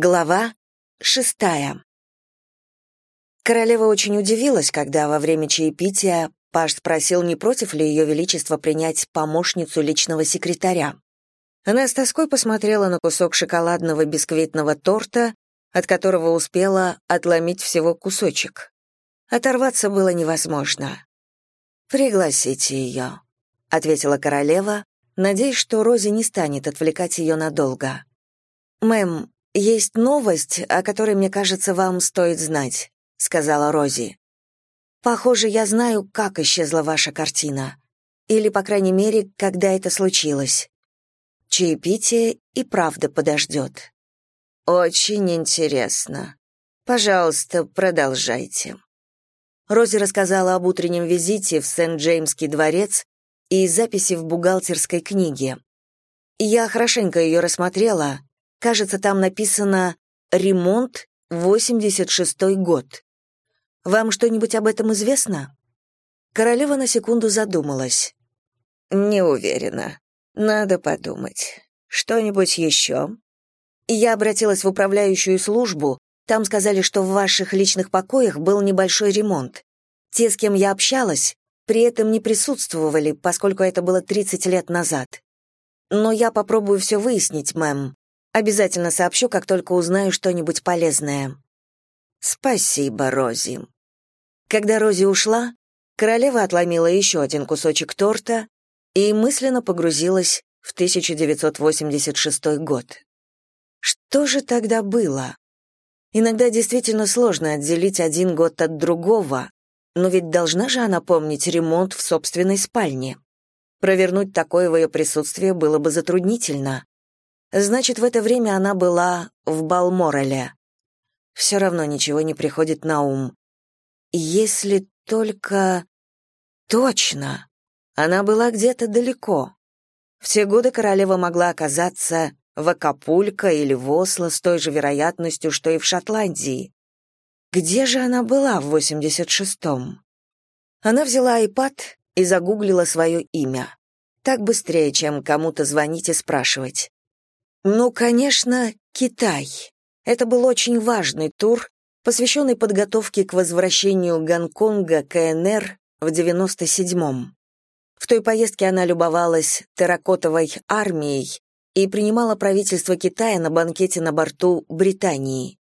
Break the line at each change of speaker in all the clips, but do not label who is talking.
Глава шестая. Королева очень удивилась, когда во время чаепития Паш спросил, не против ли ее величество принять помощницу личного секретаря. Она с тоской посмотрела на кусок шоколадного бисквитного торта, от которого успела отломить всего кусочек. Оторваться было невозможно. «Пригласите ее», — ответила королева, надеясь, что Рози не станет отвлекать ее надолго. «Мэм, «Есть новость, о которой, мне кажется, вам стоит знать», — сказала Рози. «Похоже, я знаю, как исчезла ваша картина. Или, по крайней мере, когда это случилось. Чаепитие и правда подождет». «Очень интересно. Пожалуйста, продолжайте». Рози рассказала об утреннем визите в Сент-Джеймский дворец и записи в бухгалтерской книге. Я хорошенько ее рассмотрела, Кажется, там написано «Ремонт, 86-й год». Вам что-нибудь об этом известно?» Королева на секунду задумалась. «Не уверена. Надо подумать. Что-нибудь еще?» Я обратилась в управляющую службу. Там сказали, что в ваших личных покоях был небольшой ремонт. Те, с кем я общалась, при этом не присутствовали, поскольку это было 30 лет назад. Но я попробую все выяснить, мэм. Обязательно сообщу, как только узнаю что-нибудь полезное. Спасибо, Рози. Когда Рози ушла, королева отломила еще один кусочек торта и мысленно погрузилась в 1986 год. Что же тогда было? Иногда действительно сложно отделить один год от другого, но ведь должна же она помнить ремонт в собственной спальне. Провернуть такое в ее присутствии было бы затруднительно. Значит, в это время она была в Балмореле. Все равно ничего не приходит на ум. Если только... Точно! Она была где-то далеко. В те годы королева могла оказаться в Акапулько или в Осло с той же вероятностью, что и в Шотландии. Где же она была в 86-м? Она взяла iPad и загуглила свое имя. Так быстрее, чем кому-то звонить и спрашивать. Ну, конечно, Китай. Это был очень важный тур, посвященный подготовке к возвращению Гонконга КНР в 97-м. В той поездке она любовалась терракотовой армией и принимала правительство Китая на банкете на борту Британии.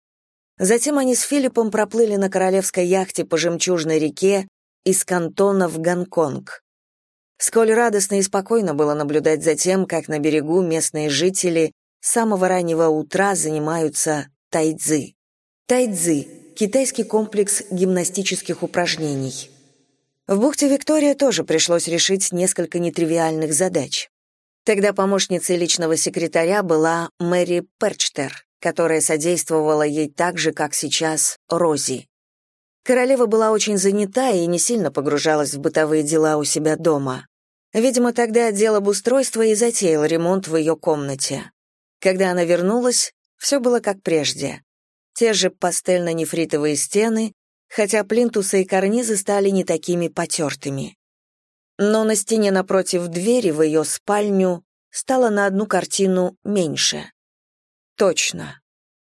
Затем они с Филиппом проплыли на королевской яхте по жемчужной реке из Кантона в Гонконг. Сколь радостно и спокойно было наблюдать за тем, как на берегу местные жители самого раннего утра занимаются тайцзи. Тайцзи – китайский комплекс гимнастических упражнений. В бухте Виктория тоже пришлось решить несколько нетривиальных задач. Тогда помощницей личного секретаря была Мэри Перчтер, которая содействовала ей так же, как сейчас Рози. Королева была очень занята и не сильно погружалась в бытовые дела у себя дома. Видимо, тогда отдел обустройства и затеял ремонт в ее комнате. Когда она вернулась, все было как прежде. Те же пастельно-нефритовые стены, хотя плинтусы и карнизы стали не такими потертыми. Но на стене напротив двери в ее спальню стало на одну картину меньше. Точно.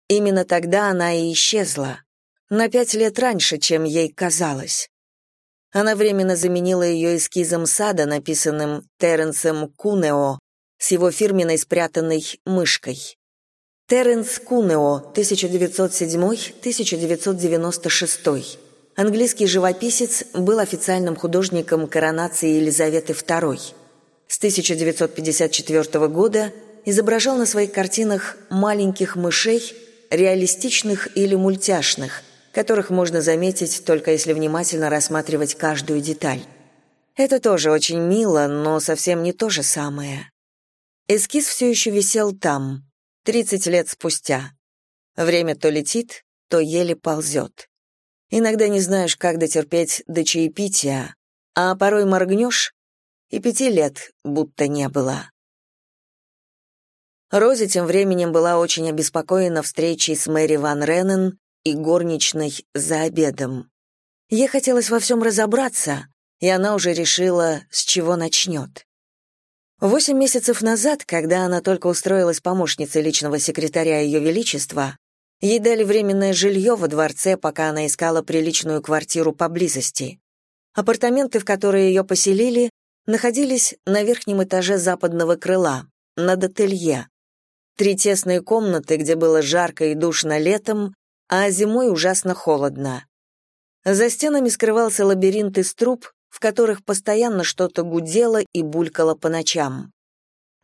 Именно тогда она и исчезла. На пять лет раньше, чем ей казалось. Она временно заменила ее эскизом сада, написанным Терренсом Кунео с его фирменной спрятанной мышкой. Терренс Кунео, 1907-1996. Английский живописец был официальным художником коронации Елизаветы II. С 1954 года изображал на своих картинах маленьких мышей, реалистичных или мультяшных, которых можно заметить только если внимательно рассматривать каждую деталь. Это тоже очень мило, но совсем не то же самое. Эскиз все еще висел там, 30 лет спустя. Время то летит, то еле ползет. Иногда не знаешь, как дотерпеть до чаепития, а порой моргнешь, и пяти лет будто не было. Рози тем временем была очень обеспокоена встречей с Мэри Ван Реннен и горничной за обедом. Ей хотелось во всем разобраться, и она уже решила, с чего начнет. Восемь месяцев назад, когда она только устроилась помощницей личного секретаря Ее Величества, Ей дали временное жилье во дворце, пока она искала приличную квартиру поблизости. Апартаменты, в которые ее поселили, находились на верхнем этаже западного крыла, над ателье. Три тесные комнаты, где было жарко и душно летом, а зимой ужасно холодно. За стенами скрывался лабиринт из труб, в которых постоянно что-то гудело и булькало по ночам.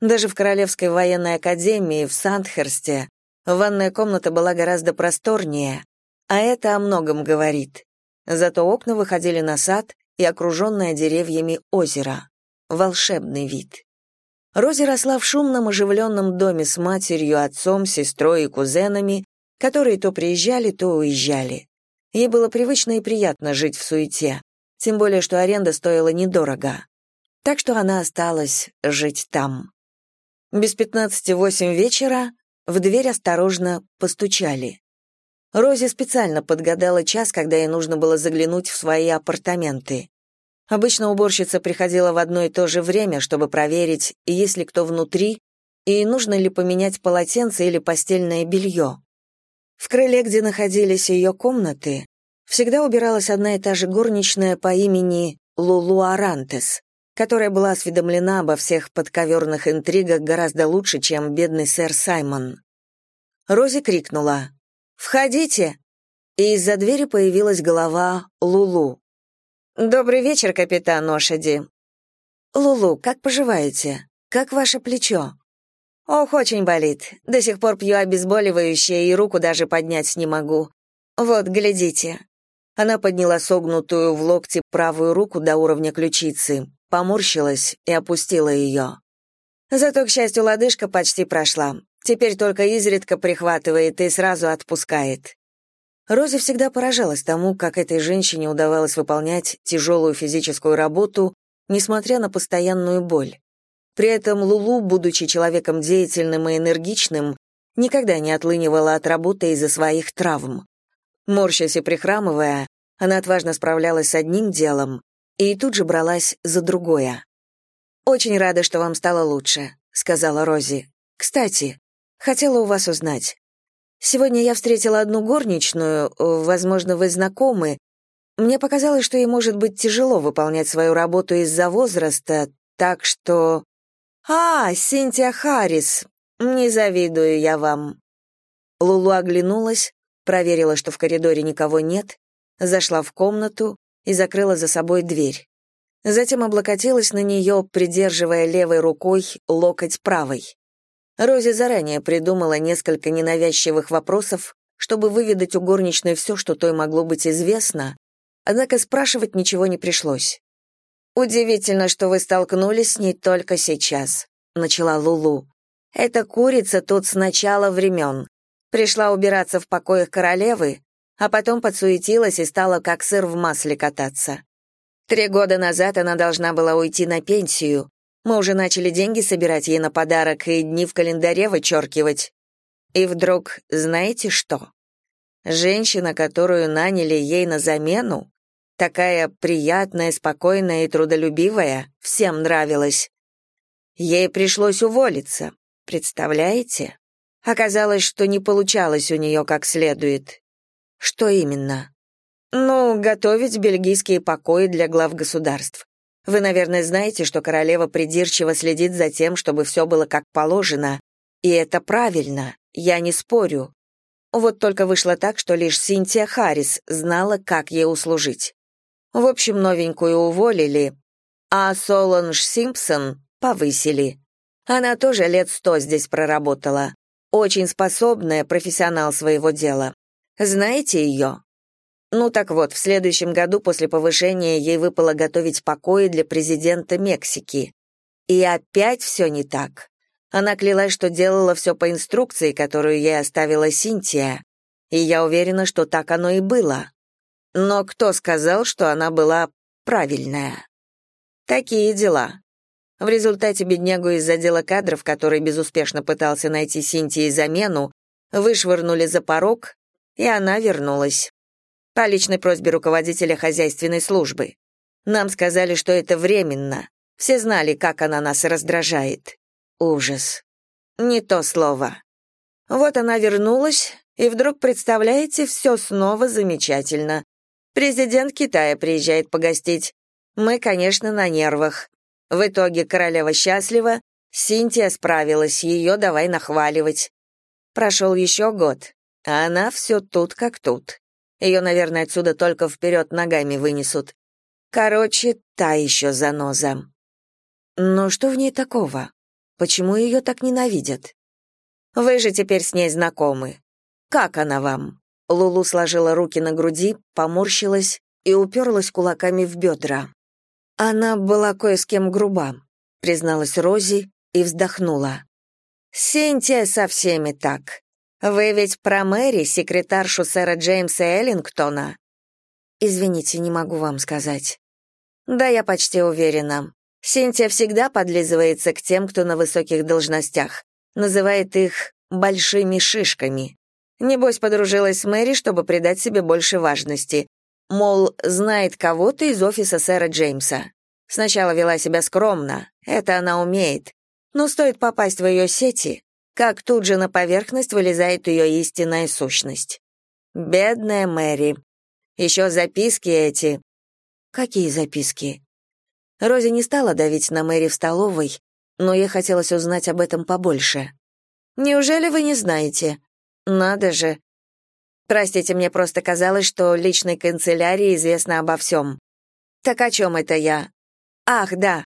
Даже в Королевской военной академии в Сандхерсте ванная комната была гораздо просторнее, а это о многом говорит. Зато окна выходили на сад и окруженное деревьями озеро. Волшебный вид. Рози росла в шумном оживленном доме с матерью, отцом, сестрой и кузенами, которые то приезжали, то уезжали. Ей было привычно и приятно жить в суете, тем более что аренда стоила недорого. Так что она осталась жить там. Без пятнадцати восемь вечера в дверь осторожно постучали. Рози специально подгадала час, когда ей нужно было заглянуть в свои апартаменты. Обычно уборщица приходила в одно и то же время, чтобы проверить, есть ли кто внутри, и нужно ли поменять полотенце или постельное белье. В крыле, где находились ее комнаты, всегда убиралась одна и та же горничная по имени Лулу Арантес, которая была осведомлена обо всех подковерных интригах гораздо лучше, чем бедный сэр Саймон. Рози крикнула «Входите!» и из-за двери появилась голова Лулу. «Добрый вечер, капитан Ошади». «Лулу, как поживаете? Как ваше плечо?» «Ох, очень болит. До сих пор пью обезболивающее и руку даже поднять не могу. Вот, глядите». Она подняла согнутую в локте правую руку до уровня ключицы, поморщилась и опустила ее. Зато, к счастью, лодыжка почти прошла. Теперь только изредка прихватывает и сразу отпускает. Рози всегда поражалась тому, как этой женщине удавалось выполнять тяжелую физическую работу, несмотря на постоянную боль. При этом Лулу, будучи человеком деятельным и энергичным, никогда не отлынивала от работы из-за своих травм. Морщась и прихрамывая, она отважно справлялась с одним делом и тут же бралась за другое. «Очень рада, что вам стало лучше», — сказала Рози. «Кстати, хотела у вас узнать, Сегодня я встретила одну горничную, возможно, вы знакомы. Мне показалось, что ей может быть тяжело выполнять свою работу из-за возраста, так что... А, Синтия Харрис, не завидую я вам. Лулу оглянулась, проверила, что в коридоре никого нет, зашла в комнату и закрыла за собой дверь. Затем облокотилась на нее, придерживая левой рукой локоть правой. Рози заранее придумала несколько ненавязчивых вопросов, чтобы выведать у горничной все, что той могло быть известно, однако спрашивать ничего не пришлось. «Удивительно, что вы столкнулись с ней только сейчас», — начала Лулу. «Эта курица тут с начала времен. Пришла убираться в покоях королевы, а потом подсуетилась и стала как сыр в масле кататься. Три года назад она должна была уйти на пенсию, мы уже начали деньги собирать ей на подарок и дни в календаре вычеркивать. И вдруг, знаете что? Женщина, которую наняли ей на замену, такая приятная, спокойная и трудолюбивая, всем нравилась. Ей пришлось уволиться, представляете? Оказалось, что не получалось у нее как следует. Что именно? Ну, готовить бельгийские покои для глав государств. Вы, наверное, знаете, что королева придирчиво следит за тем, чтобы все было как положено. И это правильно, я не спорю. Вот только вышло так, что лишь Синтия Харрис знала, как ей услужить. В общем, новенькую уволили, а Соланж Симпсон повысили. Она тоже лет сто здесь проработала. Очень способная, профессионал своего дела. Знаете ее? Ну так вот, в следующем году после повышения ей выпало готовить покои для президента Мексики. И опять все не так. Она клялась, что делала все по инструкции, которую ей оставила Синтия, и я уверена, что так оно и было. Но кто сказал, что она была правильная? Такие дела. В результате беднягу из отдела кадров, который безуспешно пытался найти Синтии замену, вышвырнули за порог, и она вернулась по личной просьбе руководителя хозяйственной службы. Нам сказали, что это временно. Все знали, как она нас раздражает. Ужас. Не то слово. Вот она вернулась, И вдруг, представляете, все снова замечательно. Президент Китая приезжает погостить. Мы, конечно, на нервах. В итоге королева счастлива, Синтия справилась, ее давай нахваливать. Прошел еще год, а она все тут как тут. Ее, наверное, отсюда только вперед ногами вынесут. Короче, та еще заноза. Но что в ней такого? Почему ее так ненавидят? Вы же теперь с ней знакомы. Как она вам? Лулу сложила руки на груди, поморщилась и уперлась кулаками в бедра. Она была кое с кем груба, призналась Рози и вздохнула. Синтия со всеми так. Вы ведь про Мэри, секретаршу сэра Джеймса Эллингтона? Извините, не могу вам сказать. Да, я почти уверена. Синтия всегда подлизывается к тем, кто на высоких должностях, называет их большими шишками. Небось, подружилась с Мэри, чтобы придать себе больше важности. Мол, знает кого-то из офиса сэра Джеймса. Сначала вела себя скромно, это она умеет. Но стоит попасть в ее сети, как тут же на поверхность вылезает ее истинная сущность. Бедная Мэри. Еще записки эти. Какие записки? Рози не стала давить на Мэри в столовой, но ей хотелось узнать об этом побольше. Неужели вы не знаете? Надо же. Простите, мне просто казалось, что личной канцелярии известно обо всем. Так о чем это я? Ах, да.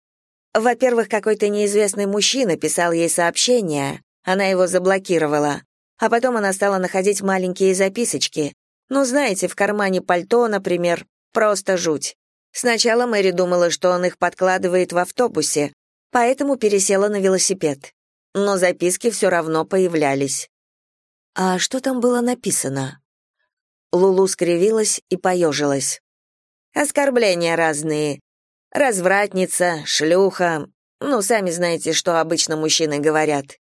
Во-первых, какой-то неизвестный мужчина писал ей сообщение, она его заблокировала. А потом она стала находить маленькие записочки. Ну, знаете, в кармане пальто, например, просто жуть. Сначала Мэри думала, что он их подкладывает в автобусе, поэтому пересела на велосипед. Но записки все равно появлялись. А что там было написано? Лулу скривилась и поежилась. Оскорбления разные. Развратница, шлюха. Ну, сами знаете, что обычно мужчины говорят.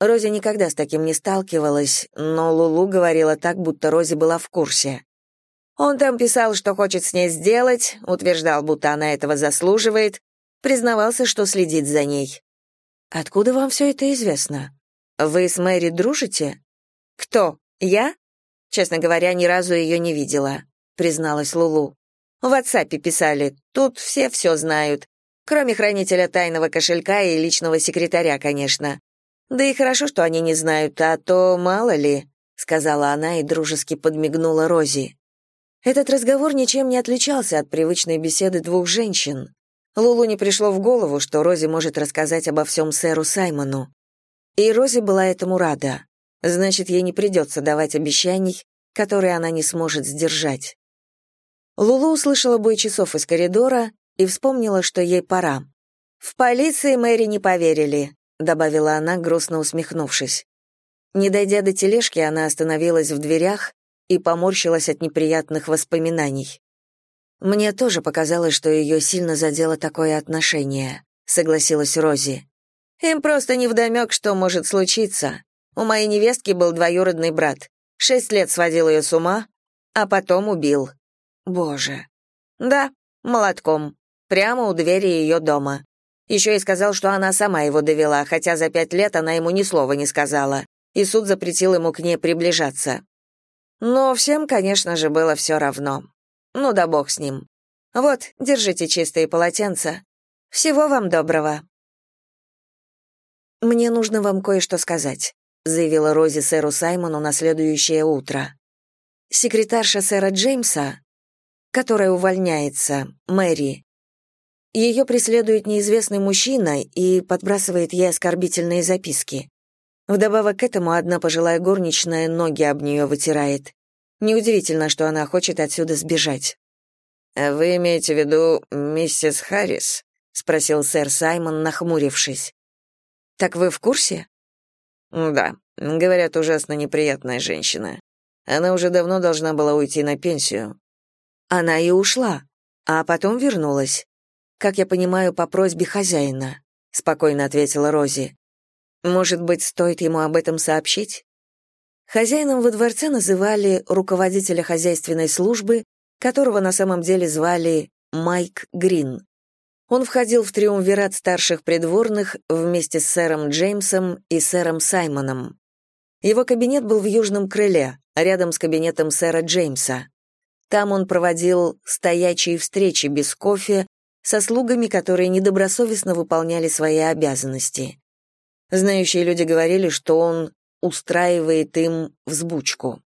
Рози никогда с таким не сталкивалась, но Лулу говорила так, будто Рози была в курсе. Он там писал, что хочет с ней сделать, утверждал, будто она этого заслуживает, признавался, что следит за ней. «Откуда вам все это известно? Вы с Мэри дружите?» «Кто? Я?» «Честно говоря, ни разу ее не видела», — призналась Лулу. «В WhatsApp писали, тут все все знают, кроме хранителя тайного кошелька и личного секретаря, конечно. Да и хорошо, что они не знают, а то мало ли», — сказала она и дружески подмигнула Рози. Этот разговор ничем не отличался от привычной беседы двух женщин. Лулу не пришло в голову, что Рози может рассказать обо всем сэру Саймону. И Рози была этому рада. Значит, ей не придется давать обещаний, которые она не сможет сдержать. Лулу услышала бой часов из коридора и вспомнила, что ей пора. «В полиции Мэри не поверили», — добавила она, грустно усмехнувшись. Не дойдя до тележки, она остановилась в дверях и поморщилась от неприятных воспоминаний. «Мне тоже показалось, что ее сильно задело такое отношение», — согласилась Рози. «Им просто невдомек, что может случиться. У моей невестки был двоюродный брат. Шесть лет сводил ее с ума, а потом убил. Боже. Да, молотком. Прямо у двери ее дома. Еще и сказал, что она сама его довела, хотя за пять лет она ему ни слова не сказала, и суд запретил ему к ней приближаться. Но всем, конечно же, было все равно. Ну да бог с ним. Вот, держите чистые полотенца. Всего вам доброго. Мне нужно вам кое-что сказать заявила Рози сэру Саймону на следующее утро. Секретарша сэра Джеймса, которая увольняется, Мэри, ее преследует неизвестный мужчина и подбрасывает ей оскорбительные записки. Вдобавок к этому одна пожилая горничная ноги об нее вытирает. Неудивительно, что она хочет отсюда сбежать. «Вы имеете в виду миссис Харрис?» — спросил сэр Саймон, нахмурившись. «Так вы в курсе?» Да, говорят, ужасно неприятная женщина. Она уже давно должна была уйти на пенсию. Она и ушла, а потом вернулась. Как я понимаю, по просьбе хозяина, спокойно ответила Рози. Может быть, стоит ему об этом сообщить? Хозяином во дворце называли руководителя хозяйственной службы, которого на самом деле звали Майк Грин. Он входил в триумвират старших придворных вместе с сэром Джеймсом и сэром Саймоном. Его кабинет был в южном крыле, рядом с кабинетом сэра Джеймса. Там он проводил стоячие встречи без кофе со слугами, которые недобросовестно выполняли свои обязанности. Знающие люди говорили, что он устраивает им взбучку.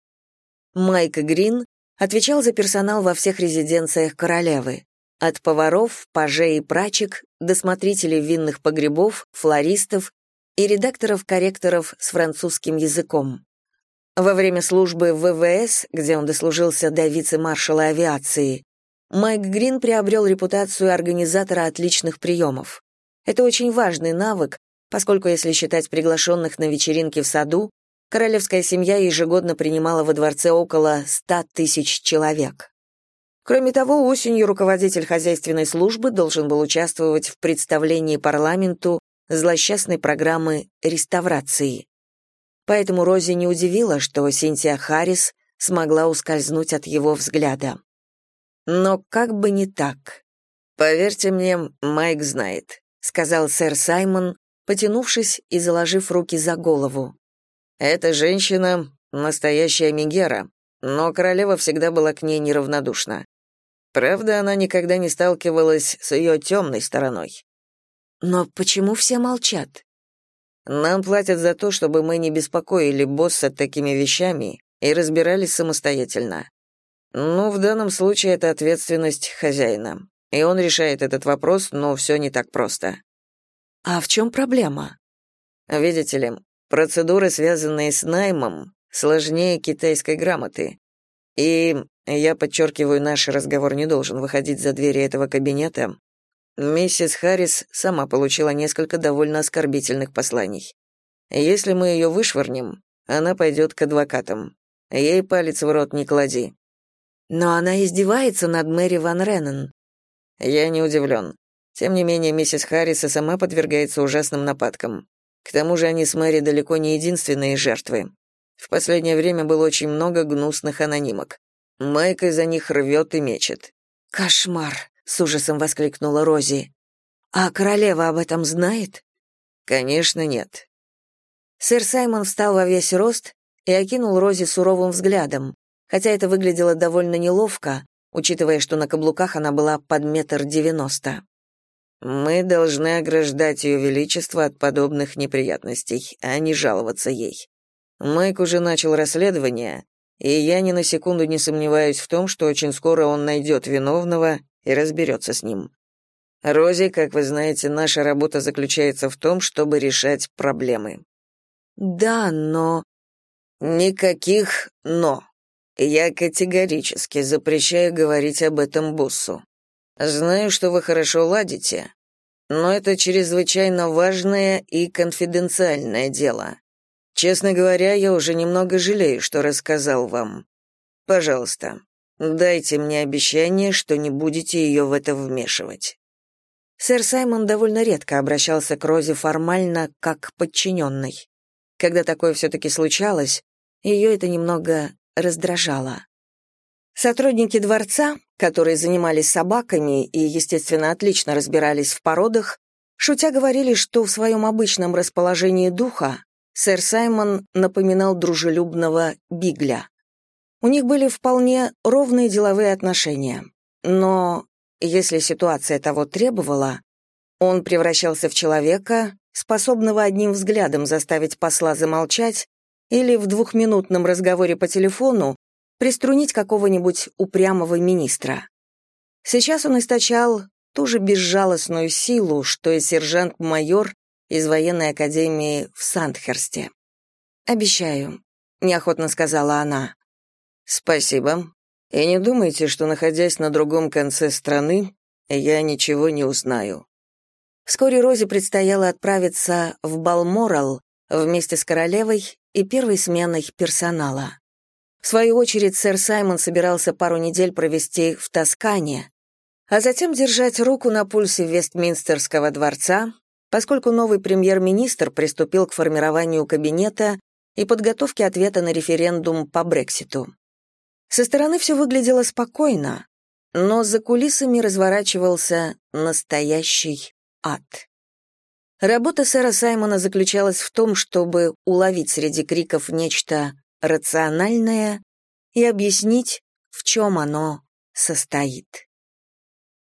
Майк Грин отвечал за персонал во всех резиденциях королевы, от поваров, пажей и прачек до смотрителей винных погребов, флористов и редакторов-корректоров с французским языком. Во время службы в ВВС, где он дослужился до вице-маршала авиации, Майк Грин приобрел репутацию организатора отличных приемов. Это очень важный навык, поскольку, если считать приглашенных на вечеринки в саду, королевская семья ежегодно принимала во дворце около 100 тысяч человек. Кроме того, осенью руководитель хозяйственной службы должен был участвовать в представлении парламенту злосчастной программы реставрации. Поэтому Рози не удивила, что Синтия Харрис смогла ускользнуть от его взгляда. Но как бы не так. «Поверьте мне, Майк знает», — сказал сэр Саймон, потянувшись и заложив руки за голову. Эта женщина — настоящая Мегера, но королева всегда была к ней неравнодушна. Правда, она никогда не сталкивалась с ее темной стороной. Но почему все молчат? Нам платят за то, чтобы мы не беспокоили босса такими вещами и разбирались самостоятельно. Ну, в данном случае это ответственность хозяина. И он решает этот вопрос, но все не так просто. А в чем проблема? Видите ли, Процедуры, связанные с наймом, сложнее китайской грамоты. И, я подчеркиваю, наш разговор не должен выходить за двери этого кабинета. Миссис Харрис сама получила несколько довольно оскорбительных посланий. Если мы ее вышвырнем, она пойдет к адвокатам. Ей палец в рот не клади. Но она издевается над Мэри Ван Реннен. Я не удивлен. Тем не менее, миссис Харрис и сама подвергается ужасным нападкам. К тому же они с Мэри далеко не единственные жертвы. В последнее время было очень много гнусных анонимок. Майк из-за них рвет и мечет. «Кошмар!» — с ужасом воскликнула Рози. «А королева об этом знает?» «Конечно, нет». Сэр Саймон встал во весь рост и окинул Рози суровым взглядом, хотя это выглядело довольно неловко, учитывая, что на каблуках она была под метр девяносто. Мы должны ограждать ее величество от подобных неприятностей, а не жаловаться ей. Майк уже начал расследование, и я ни на секунду не сомневаюсь в том, что очень скоро он найдет виновного и разберется с ним. Рози, как вы знаете, наша работа заключается в том, чтобы решать проблемы. Да, но... Никаких «но». Я категорически запрещаю говорить об этом боссу. Знаю, что вы хорошо ладите, но это чрезвычайно важное и конфиденциальное дело. Честно говоря, я уже немного жалею, что рассказал вам. Пожалуйста, дайте мне обещание, что не будете ее в это вмешивать». Сэр Саймон довольно редко обращался к Розе формально, как к подчиненной. Когда такое все-таки случалось, ее это немного раздражало. Сотрудники дворца, которые занимались собаками и, естественно, отлично разбирались в породах, шутя говорили, что в своем обычном расположении духа сэр Саймон напоминал дружелюбного бигля. У них были вполне ровные деловые отношения, но, если ситуация того требовала, он превращался в человека, способного одним взглядом заставить посла замолчать или в двухминутном разговоре по телефону приструнить какого-нибудь упрямого министра. Сейчас он источал ту же безжалостную силу, что и сержант-майор из военной академии в Сандхерсте. «Обещаю», — неохотно сказала она. «Спасибо. И не думайте, что, находясь на другом конце страны, я ничего не узнаю». Вскоре Розе предстояло отправиться в Балморал вместе с королевой и первой сменой персонала. В свою очередь, сэр Саймон собирался пару недель провести в Тоскане, а затем держать руку на пульсе Вестминстерского дворца, поскольку новый премьер-министр приступил к формированию кабинета и подготовке ответа на референдум по Брекситу. Со стороны все выглядело спокойно, но за кулисами разворачивался настоящий ад. Работа сэра Саймона заключалась в том, чтобы уловить среди криков нечто рациональное и объяснить, в чем оно состоит.